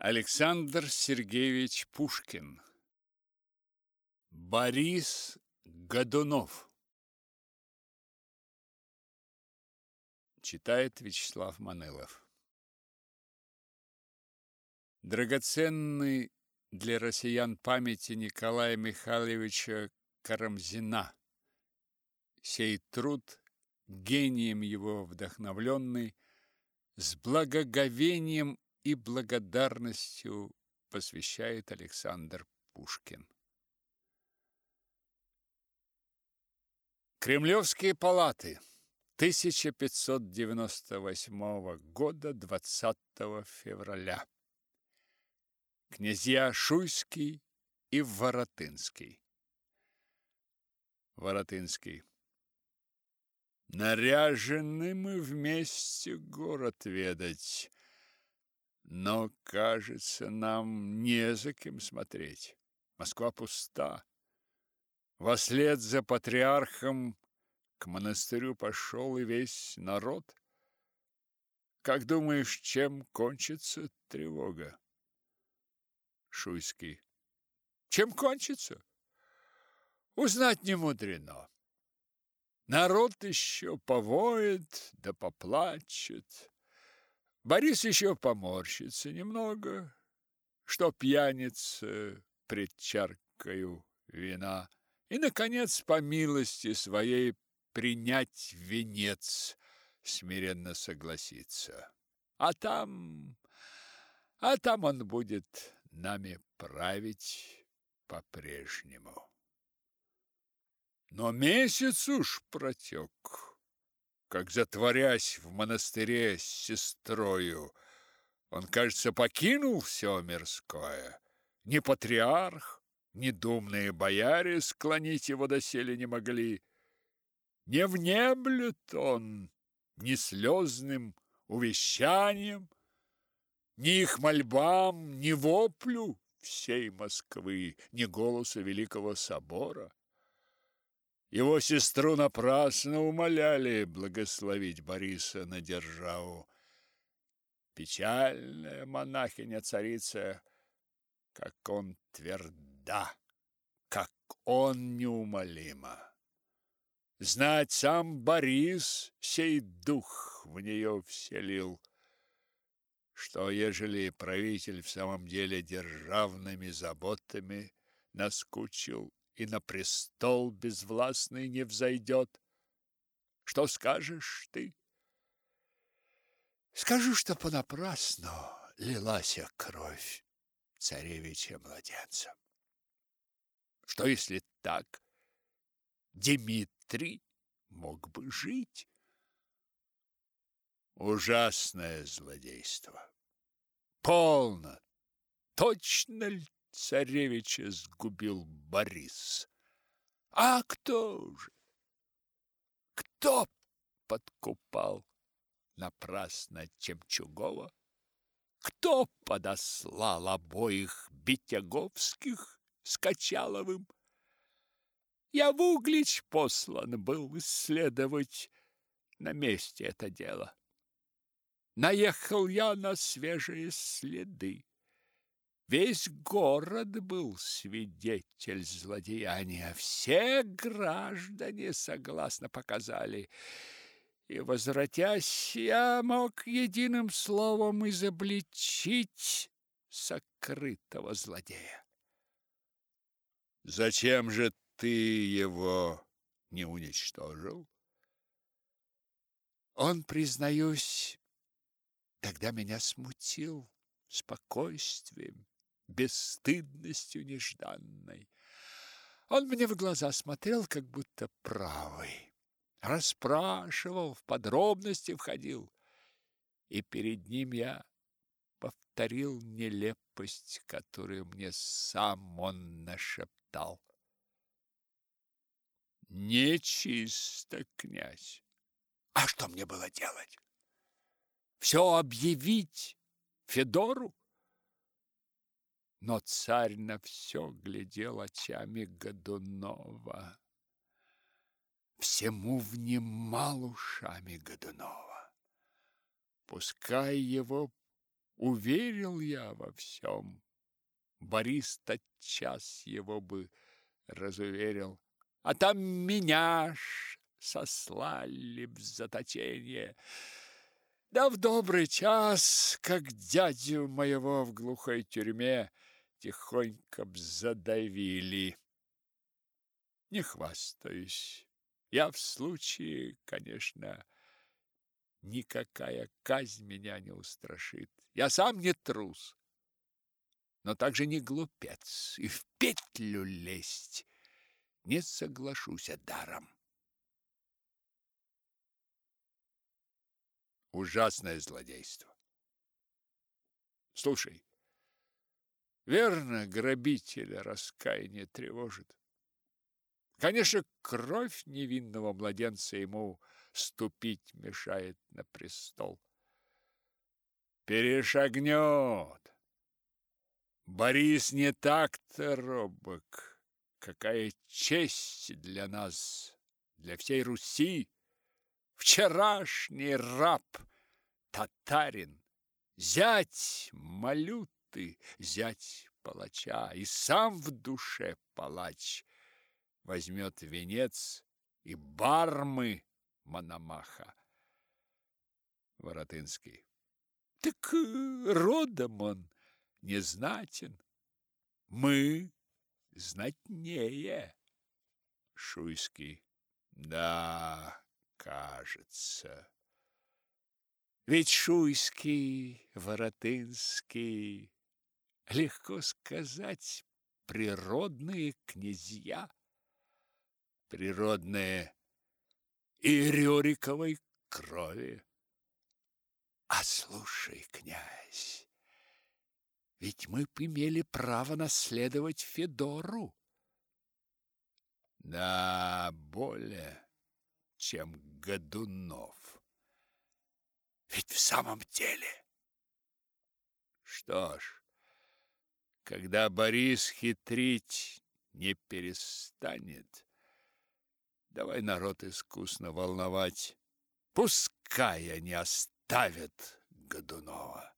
Александр Сергеевич Пушкин. Борис Годунов. Читает Вячеслав Манелов Драгоценный для россиян памяти Николая Михайловича Карамзина. Сей труд, гением его вдохновленный, с благоговением и благодарностью посвящает Александр Пушкин. Кремлевские палаты 1598 года 20 февраля. Князья Шуйский и Воротынский. Воротынский. Наряжены мы вместе город ведать, но, кажется, нам не за кем смотреть. Москва пуста. Вослед за патриархом к монастырю пошел и весь народ. Как думаешь, чем кончится тревога? Шуйский. Чем кончится? Узнать не мудрено. Народ еще повоет да поплачет. Борис еще поморщится немного, что пьяница пред чаркою вина, и, наконец, по милости своей принять венец, смиренно согласиться. А там... а там он будет нами править по-прежнему. Но месяц уж протек как затворясь в монастыре с сестрою, он, кажется, покинул все мирское. Ни патриарх, ни думные бояре склонить его доселе не могли. Не внеблет он ни слезным увещанием, ни их мольбам, ни воплю всей Москвы, ни голоса Великого Собора. Его сестру напрасно умоляли благословить Бориса на державу. Печальная монахиня-царица, как он тверда, как он неумолима. Знать сам Борис сей дух в нее вселил, что, ежели правитель в самом деле державными заботами наскучил и на престол безвластный не взойдет. Что скажешь ты? Скажу, что понапрасну лилась кровь царевича-младенца. Что, если так, Дмитрий мог бы жить? Ужасное злодейство. Полно. Точно ли царевича сгубил Борис. А кто же? Кто подкупал напрасно Чемчугова? Кто подослал обоих Битяговских с Качаловым? Я в Углич послан был исследовать на месте это дело. Наехал я на свежие следы. Весь город был свидетель злодеяния, все граждане согласно показали. И, возвратясь, я мог единым словом изобличить сокрытого злодея. Зачем же ты его не уничтожил? Он, признаюсь, тогда меня смутил спокойствием бесстыдностью нежданной. Он мне в глаза смотрел, как будто правый, расспрашивал, в подробности входил, и перед ним я повторил нелепость, которую мне сам он нашептал. Нечисто, князь. А что мне было делать? Все объявить Федору? Но царь на все глядел очами Годунова. Всему внимал ушами Годунова. Пускай его Уверил я во всем. Борис тотчас его бы разуверил. А там меня ж сослали в заточение. Да в добрый час, как дядю моего в глухой тюрьме тихонько б задавили. Не хвастаюсь. Я в случае, конечно, никакая казнь меня не устрашит. Я сам не трус, но также не глупец, и в петлю лезть не соглашусь даром. Ужасное злодейство. Слушай, верно, грабителя раскаяние тревожит. Конечно, кровь невинного младенца ему ступить мешает на престол. Перешагнет. Борис не так-то робок. Какая честь для нас, для всей Руси. Вчерашний раб, татарин, зять малюты, зять палача, и сам в душе палач возьмет венец и бармы Мономаха. Воротынский. Так э, родом он незнатен. Мы знатнее. Шуйский. Да, кажется. Ведь Шуйский, Воротынский, легко сказать, природные князья. Природные и Рюриковой крови. А слушай, князь, ведь мы имели право наследовать Федору. Да, более, чем Годунов. Ведь в самом деле... Что ж, когда Борис хитрить не перестанет, давай народ искусно волновать. Пускай они оставят Годунова.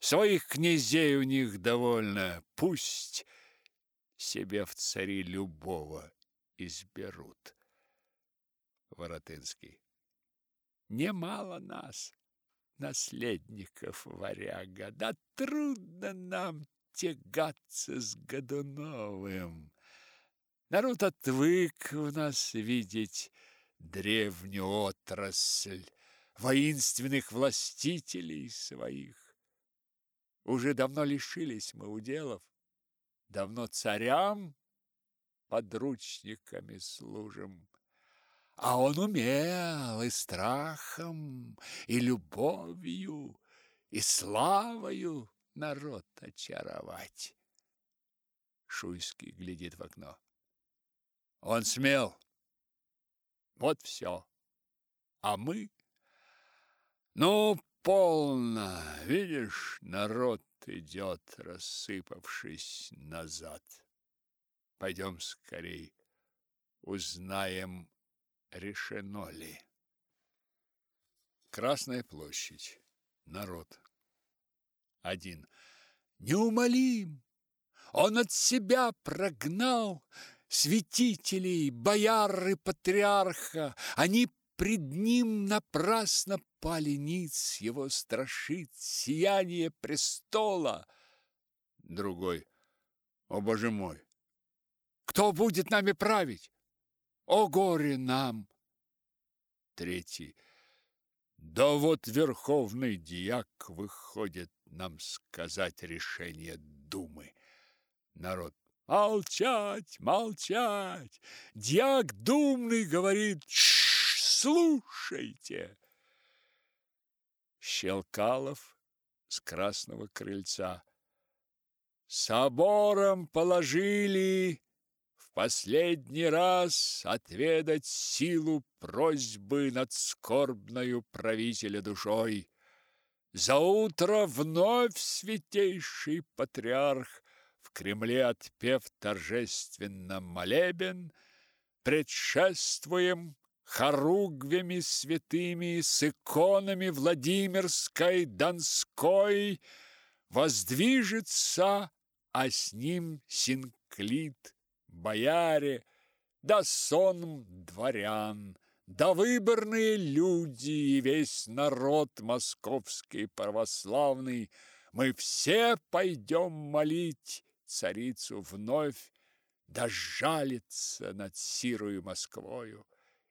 Своих князей у них довольно, пусть себе в цари любого изберут. Воротынский. Немало нас, наследников варяга, да трудно нам тягаться с Годуновым. Народ отвык у нас видеть древнюю отрасль воинственных властителей своих. Уже давно лишились мы уделов, давно царям подручниками служим. А он умел и страхом, и любовью, и славою народ очаровать. Шуйский глядит в окно. Он смел. Вот все. А мы? Ну, Полно, видишь, народ идет, рассыпавшись назад. Пойдем скорей, узнаем, решено ли. Красная площадь. Народ. Один. Неумолим! Он от себя прогнал святителей, бояр и патриарха. Они пред ним напрасно пали ниц, его страшит сияние престола. Другой. О, Боже мой! Кто будет нами править? О, горе нам! Третий. Да вот верховный дьяк выходит нам сказать решение думы. Народ. Молчать, молчать! Дьяк думный говорит, слушайте. Щелкалов с красного крыльца. Собором положили последний раз отведать силу просьбы над скорбною правителя душой. За утро вновь святейший патриарх в Кремле отпев торжественно молебен, предшествуем хоругвями святыми, с иконами Владимирской, Донской, воздвижется, а с ним синклит, бояре, да сонм дворян, да выборные люди и весь народ московский православный, мы все пойдем молить царицу вновь, да жалится над сирою Москвою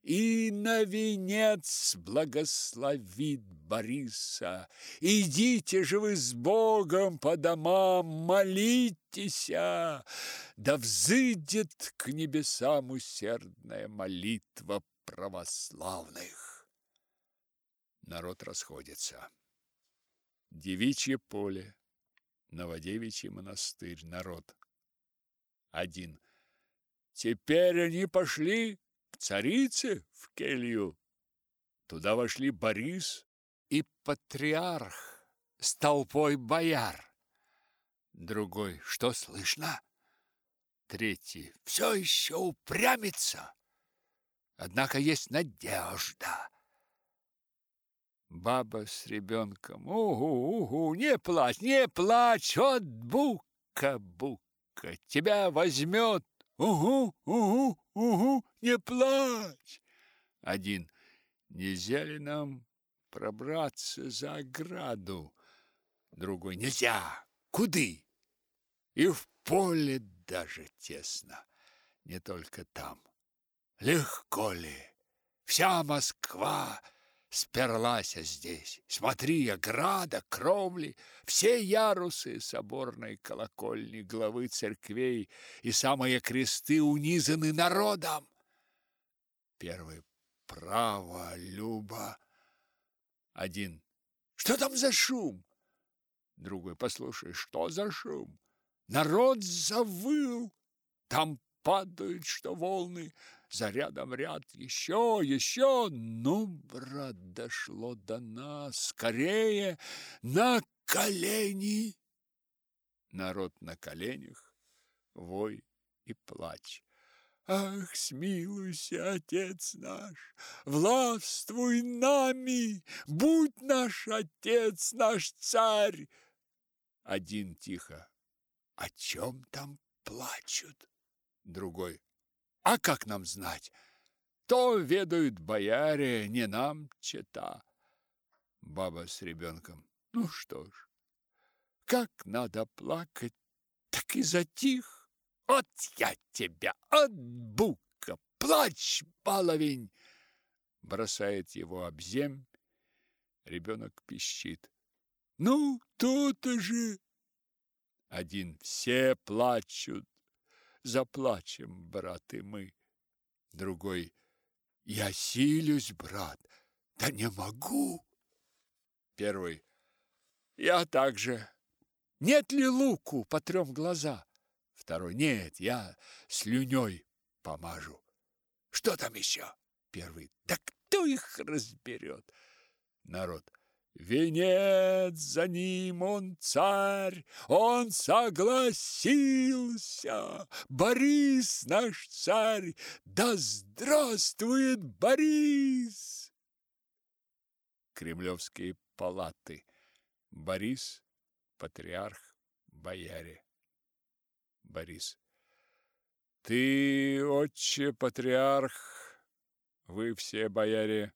и на венец благословит Бориса. Идите же вы с Богом по домам, молитесь, да взыдет к небесам усердная молитва православных. Народ расходится. Девичье поле, Новодевичий монастырь, народ. Один. Теперь они пошли царице в келью. Туда вошли Борис и патриарх с толпой бояр. Другой, что слышно? Третий, все еще упрямится. Однако есть надежда. Баба с ребенком. Угу, угу, не плачь, не плачь, от бука-бука. Тебя возьмет Угу, угу, угу, не плачь. Один. Нельзя ли нам пробраться за ограду? Другой. Нельзя. Куды? И в поле даже тесно. Не только там. Легко ли? Вся Москва сперлась здесь. Смотри, ограда, кровли, все ярусы соборной колокольни, главы церквей и самые кресты унизаны народом. Первый право, Люба. Один. Что там за шум? Другой. Послушай, что за шум? Народ завыл. Там падают, что волны, за рядом ряд, еще, еще. Ну, брат, дошло до нас. Скорее на колени. Народ на коленях, вой и плач. Ах, смилуйся, Отец наш, властвуй нами, будь наш Отец, наш Царь. Один тихо. О чем там плачут? Другой. А как нам знать? То ведают бояре, не нам чета. Баба с ребенком. Ну что ж, как надо плакать, так и затих. От я тебя, от бука, плачь, баловень! Бросает его об земь. Ребенок пищит. Ну, то-то же! Один все плачут, заплачем, брат, и мы. Другой, я силюсь, брат, да не могу. Первый, я также. Нет ли луку, потрем глаза? Второй, нет, я слюней помажу. Что там еще? Первый, да кто их разберет? Народ, Венец за ним он царь, он согласился. Борис наш царь, да здравствует Борис! Кремлевские палаты. Борис, патриарх, бояре. Борис. Ты, отче патриарх, вы все бояре,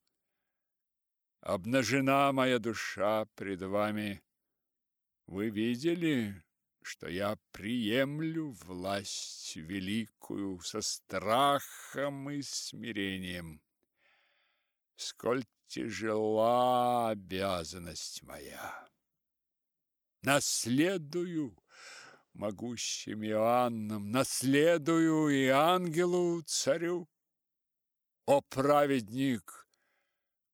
обнажена моя душа пред вами. Вы видели, что я приемлю власть великую со страхом и смирением. Сколь тяжела обязанность моя. Наследую могущим Иоанном, наследую и ангелу царю. О праведник!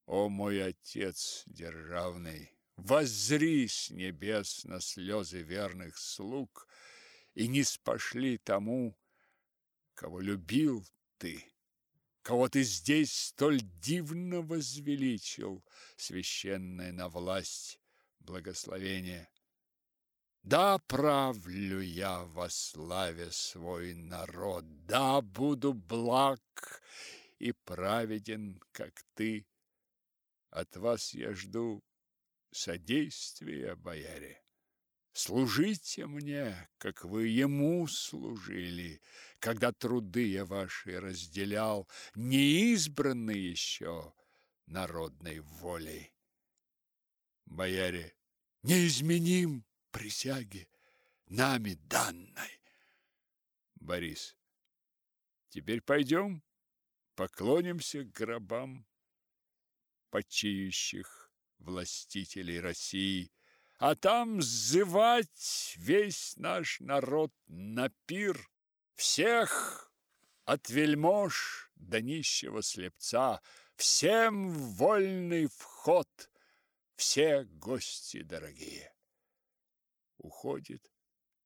О мой Отец державный, воззри небес на слезы верных слуг и не спошли тому, кого любил ты, кого ты здесь столь дивно возвеличил, священное на власть благословение. Да правлю я во славе свой народ, да буду благ и праведен, как ты. От вас я жду содействия, бояре. Служите мне, как вы ему служили, когда труды я ваши разделял, не избранный еще народной волей. Бояре, не изменим присяги, нами данной. Борис, теперь пойдем, поклонимся гробам почиющих властителей России, а там сзывать весь наш народ на пир, всех от вельмож до нищего слепца, всем вольный вход, все гости дорогие. Уходит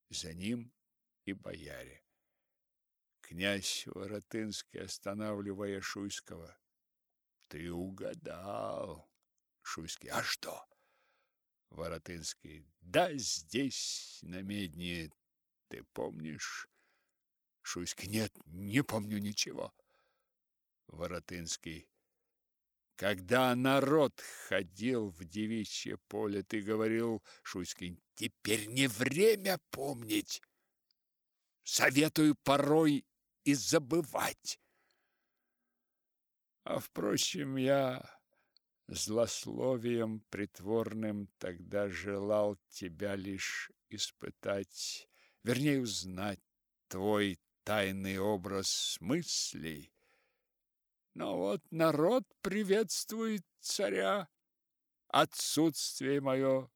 за ним и бояре. Князь Воротынский, останавливая Шуйского, ты угадал. Шуйский, а что? Воротынский, да здесь, на медне, ты помнишь? Шуйский, нет, не помню ничего. Воротынский, когда народ ходил в девичье поле, ты говорил, Шуйский, теперь не время помнить. Советую порой и забывать. А впрочем, я злословием притворным тогда желал тебя лишь испытать, вернее узнать твой тайный образ мыслей. Но вот народ приветствует царя, отсутствие мое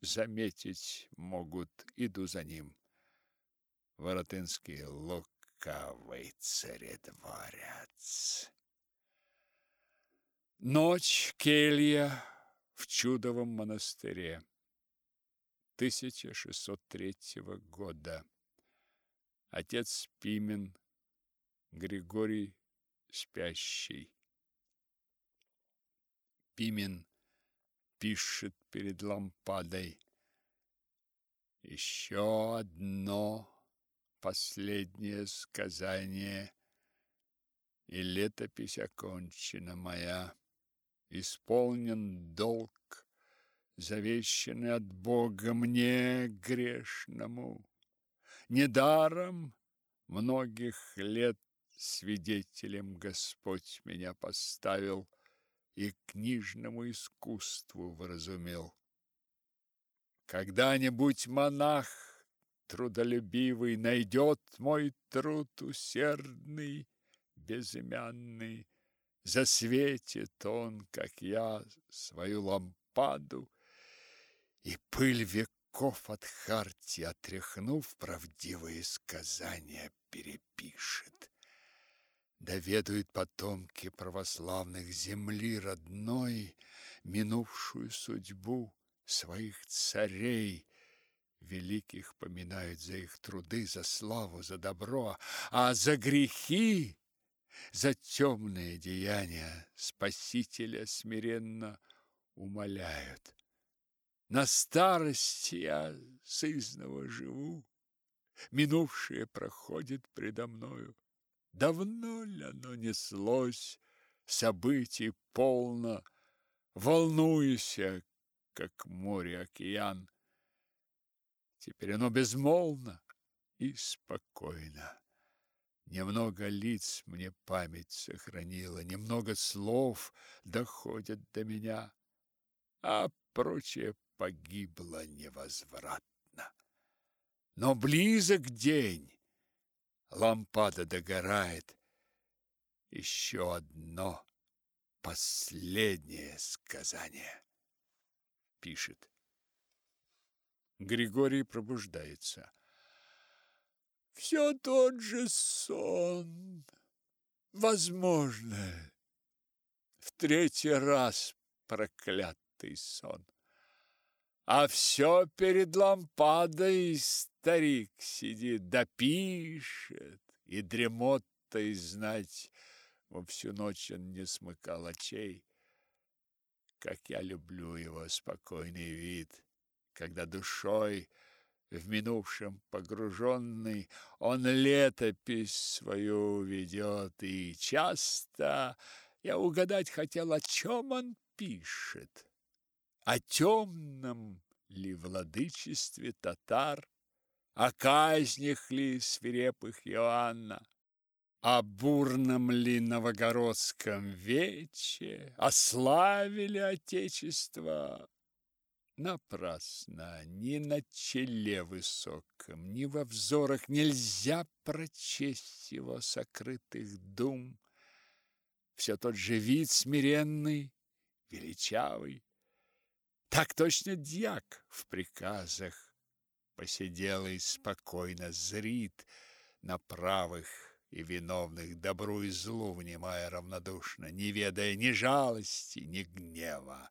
заметить могут, иду за ним. Воротынский лукавый царедворец. Ночь, келья в чудовом монастыре. 1603 года. Отец Пимен, Григорий спящий. Пимен пишет перед лампадой. Еще одно последнее сказание, и летопись окончена моя исполнен долг, завещанный от Бога мне грешному. Недаром многих лет свидетелем Господь меня поставил и книжному искусству вразумел. Когда-нибудь монах трудолюбивый найдет мой труд усердный, безымянный, засветит он, как я, свою лампаду, и пыль веков от харти отряхнув, правдивые сказания перепишет. Доведают потомки православных земли родной минувшую судьбу своих царей, великих поминают за их труды, за славу, за добро, а за грехи за темные деяния Спасителя смиренно умоляют. На старости я сызново живу, Минувшее проходит предо мною. Давно ли оно неслось, событий полно, Волнуюся, как море океан. Теперь оно безмолвно и спокойно. Немного лиц мне память сохранила, немного слов доходят до меня, а прочее погибло невозвратно. Но близок день, лампада догорает. Еще одно последнее сказание. Пишет. Григорий пробуждается. Все тот же сон. Возможно, в третий раз проклятый сон. А все перед лампадой старик сидит, да пишет, и знать во всю ночь он не смыкал очей. Как я люблю его спокойный вид, когда душой в минувшем погруженный, он летопись свою ведет, и часто я угадать хотел, о чем он пишет. О темном ли владычестве татар, о казнях ли свирепых Иоанна, о бурном ли новогородском вече, о славе ли Отечества, Напрасно ни на челе высоком, ни во взорах нельзя прочесть его сокрытых дум. Все тот же вид смиренный, величавый. Так точно дьяк в приказах посиделый спокойно зрит на правых и виновных добру и злу внимая равнодушно, не ведая ни жалости, ни гнева.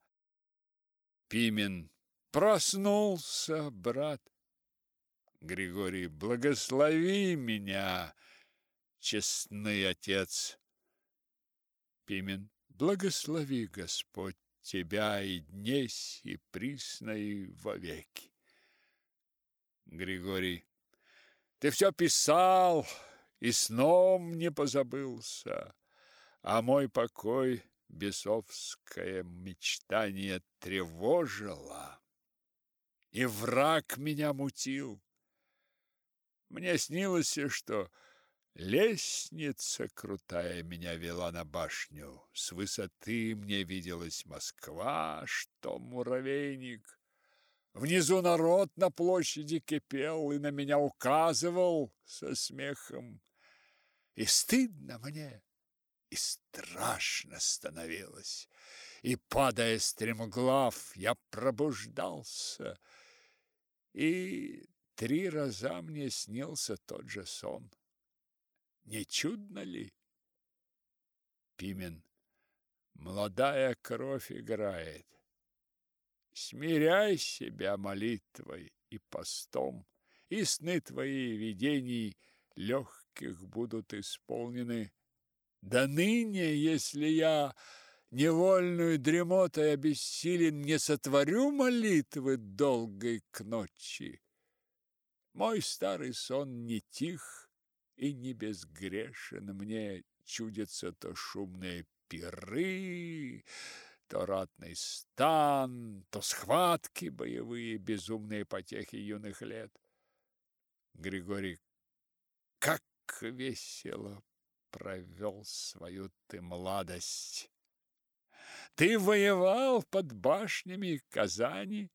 Пимен проснулся, брат. Григорий, благослови меня, честный отец. Пимен, благослови Господь тебя и днесь, и присно, и вовеки. Григорий, ты все писал, и сном не позабылся, а мой покой бесовское мечтание тревожило, и враг меня мутил. Мне снилось, что лестница крутая меня вела на башню. С высоты мне виделась Москва, что муравейник. Внизу народ на площади кипел и на меня указывал со смехом. И стыдно мне и страшно становилось. И, падая стремглав, я пробуждался, и три раза мне снился тот же сон. Не чудно ли? Пимен. Молодая кровь играет. Смиряй себя молитвой и постом, и сны твои видений легких будут исполнены да ныне, если я невольную дремотой обессилен, не сотворю молитвы долгой к ночи. Мой старый сон не тих и не безгрешен, мне чудятся то шумные пиры, то ратный стан, то схватки боевые, безумные потехи юных лет. Григорий, как весело провел свою ты младость. Ты воевал под башнями Казани,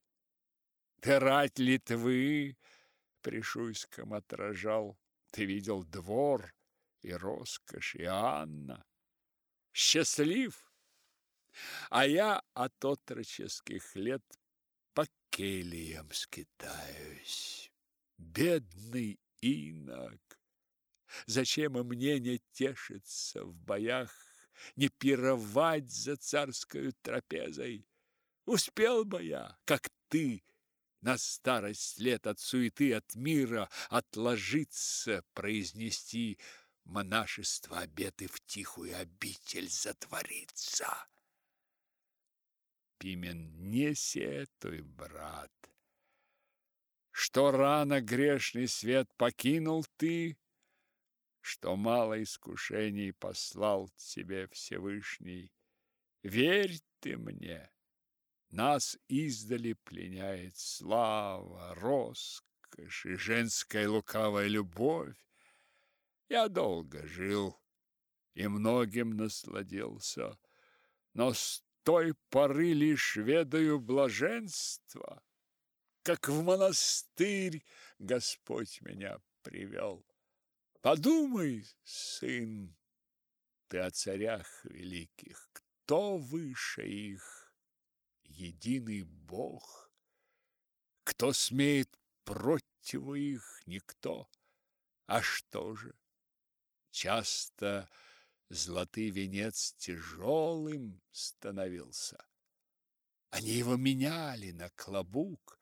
ты рать Литвы при Шуйском отражал, ты видел двор и роскошь, и Анна. Счастлив! А я от отроческих лет по кельям скитаюсь. Бедный инок, Зачем мне не тешиться в боях, не пировать за царскую трапезой? Успел бы я, как ты, на старость лет от суеты, от мира отложиться, произнести монашество обеты в тихую обитель затвориться. Пимен, не сетуй, брат, что рано грешный свет покинул ты, что мало искушений послал тебе Всевышний. Верь ты мне, нас издали пленяет слава, роскошь и женская лукавая любовь. Я долго жил и многим насладился, но с той поры лишь ведаю блаженство, как в монастырь Господь меня привел. Подумай, сын, ты о царях великих, кто выше их? Единый Бог. Кто смеет против их? Никто. А что же? Часто золотый венец тяжелым становился. Они его меняли на клобук,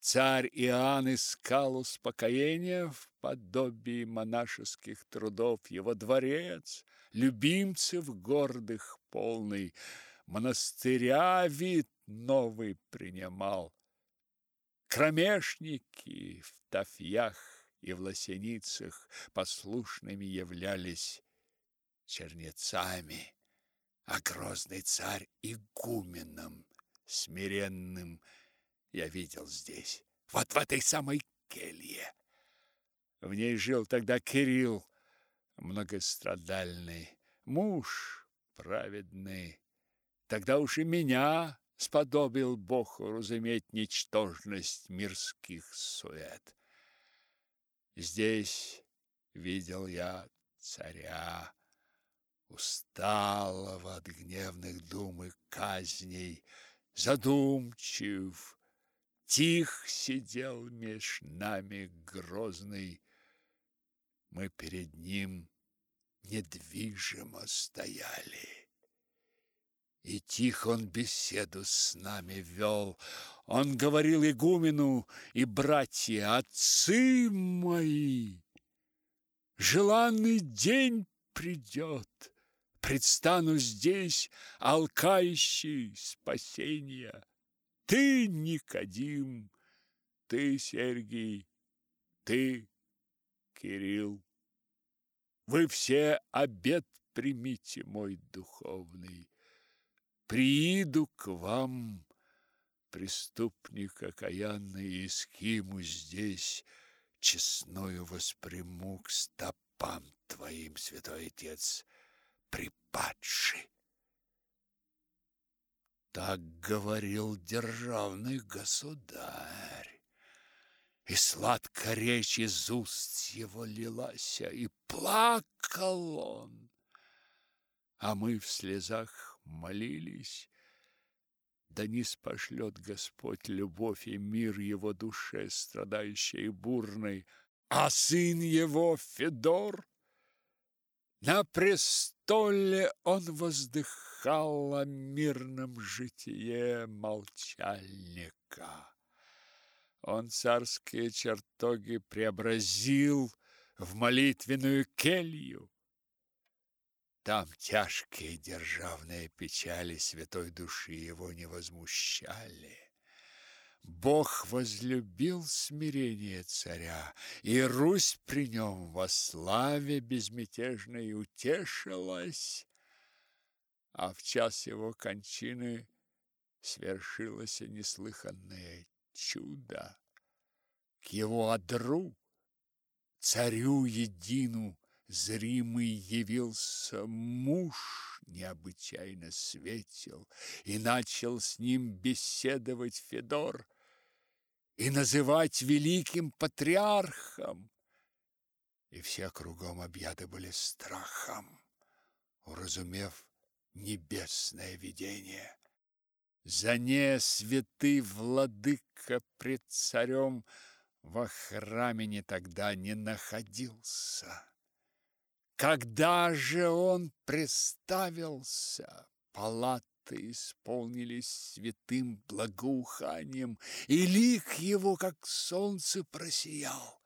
Царь Иоанн искал успокоения в подобии монашеских трудов, его дворец, любимцев гордых полный, монастыря вид новый принимал. Кромешники в тафьях и в лосеницах послушными являлись чернецами, а грозный царь игуменом смиренным я видел здесь, вот в этой самой келье. В ней жил тогда Кирилл, многострадальный, муж праведный. Тогда уж и меня сподобил Бог разуметь ничтожность мирских сует. Здесь видел я царя, усталого от гневных дум и казней, задумчив, тих сидел меж нами грозный. Мы перед ним недвижимо стояли. И тихо он беседу с нами вел. Он говорил игумену и братья, отцы мои, желанный день придет, предстану здесь, алкающий спасения. Ты, Никодим, ты, Сергий, ты, Кирилл. Вы все обед примите мой духовный. Прииду к вам, преступник окаянный, и скиму здесь честную восприму к стопам твоим, святой отец, припадший. Так говорил державный государь, и сладко речь из уст его лилась, и плакал он, а мы в слезах молились, да не спошлет Господь любовь и мир его душе, страдающей и бурной, а сын его Федор на престоле он воздыхал о мирном житие молчальника. Он царские чертоги преобразил в молитвенную келью. Там тяжкие державные печали святой души его не возмущали. Бог возлюбил смирение царя, и Русь при нем во славе безмятежной утешилась, а в час его кончины свершилось неслыханное чудо. К его одру, царю едину, зримый явился муж, необычайно светел, и начал с ним беседовать Федор и называть великим патриархом. И все кругом объяты были страхом, уразумев небесное видение. За не святый владыка пред царем во храме не тогда не находился. Когда же он представился, палаты исполнились святым благоуханием, и лик его, как солнце, просиял.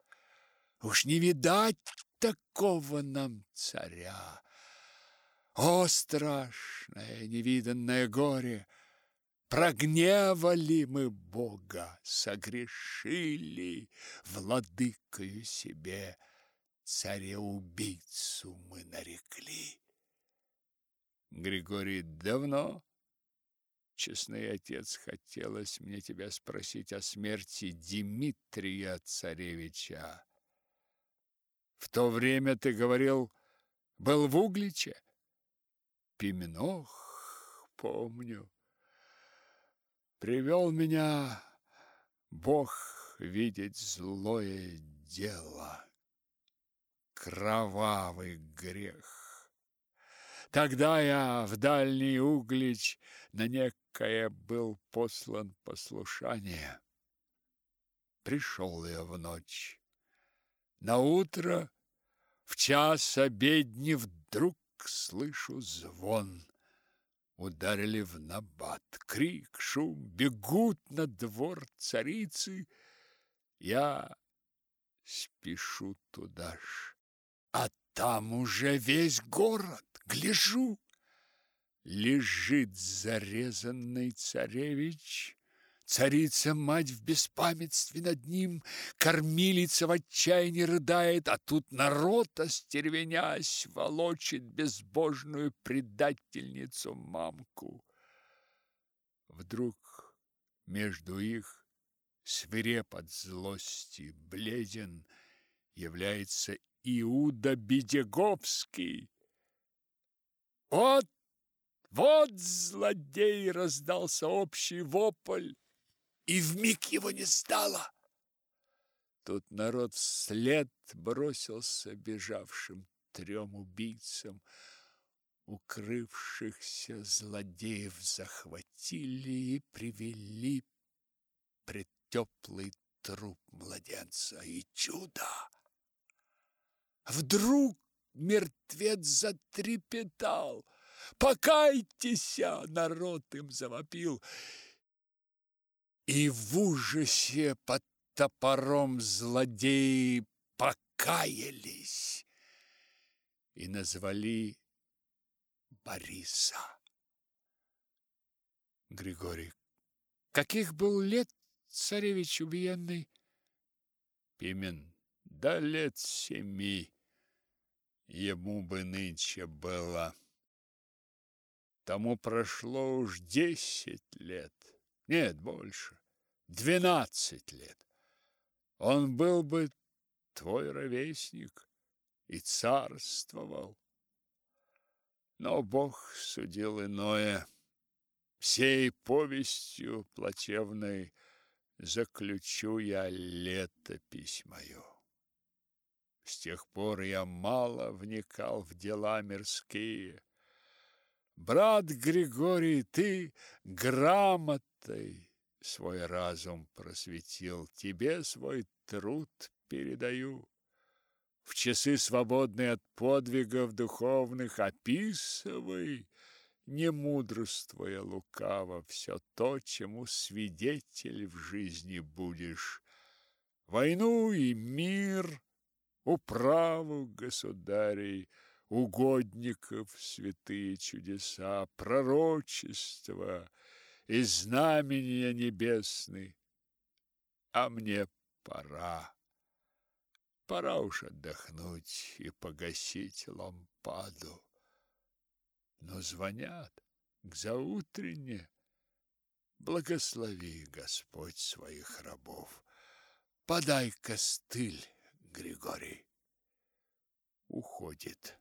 Уж не видать такого нам царя. О, страшное невиданное горе! Прогневали мы Бога, согрешили, владыкою себе – царя-убийцу мы нарекли. Григорий, давно, честный отец, хотелось мне тебя спросить о смерти Дмитрия царевича. В то время ты говорил, был в Угличе? Пименох, помню. Привел меня Бог видеть злое дело кровавый грех. Тогда я в дальний углич на некое был послан послушание. Пришел я в ночь. На утро в час обедни вдруг слышу звон. Ударили в набат, крик, шум, бегут на двор царицы. Я спешу туда ж. А там уже весь город, гляжу, лежит зарезанный царевич, Царица-мать в беспамятстве над ним, кормилица в отчаянии рыдает, а тут народ, остервенясь, волочит безбожную предательницу мамку. Вдруг между их свиреп от злости, бледен, является Иуда Бедеговский. Вот, вот злодей, раздался общий вопль и вмиг его не стало. Тут народ вслед бросился бежавшим трем убийцам, укрывшихся злодеев захватили и привели пред теплый труп младенца. И чудо! Вдруг мертвец затрепетал. «Покайтесь!» — народ им завопил — и в ужасе под топором злодеи покаялись и назвали Бориса. Григорий. Каких был лет царевич убиенный? Пимен. Да лет семи. Ему бы нынче было. Тому прошло уж десять лет. Нет, больше. Двенадцать лет. Он был бы твой ровесник и царствовал. Но Бог судил иное. Всей повестью плачевной заключу я летопись мою. С тех пор я мало вникал в дела мирские. Брат Григорий, ты грамотой свой разум просветил, тебе свой труд передаю. В часы, свободные от подвигов духовных, описывай, не мудрствуя лукаво, все то, чему свидетель в жизни будешь. Войну и мир, управу государей, угодников святые чудеса, пророчества и знамения небесные. А мне пора. Пора уж отдохнуть и погасить лампаду. Но звонят к заутрене. Благослови, Господь, своих рабов. Подай костыль, Григорий. Уходит.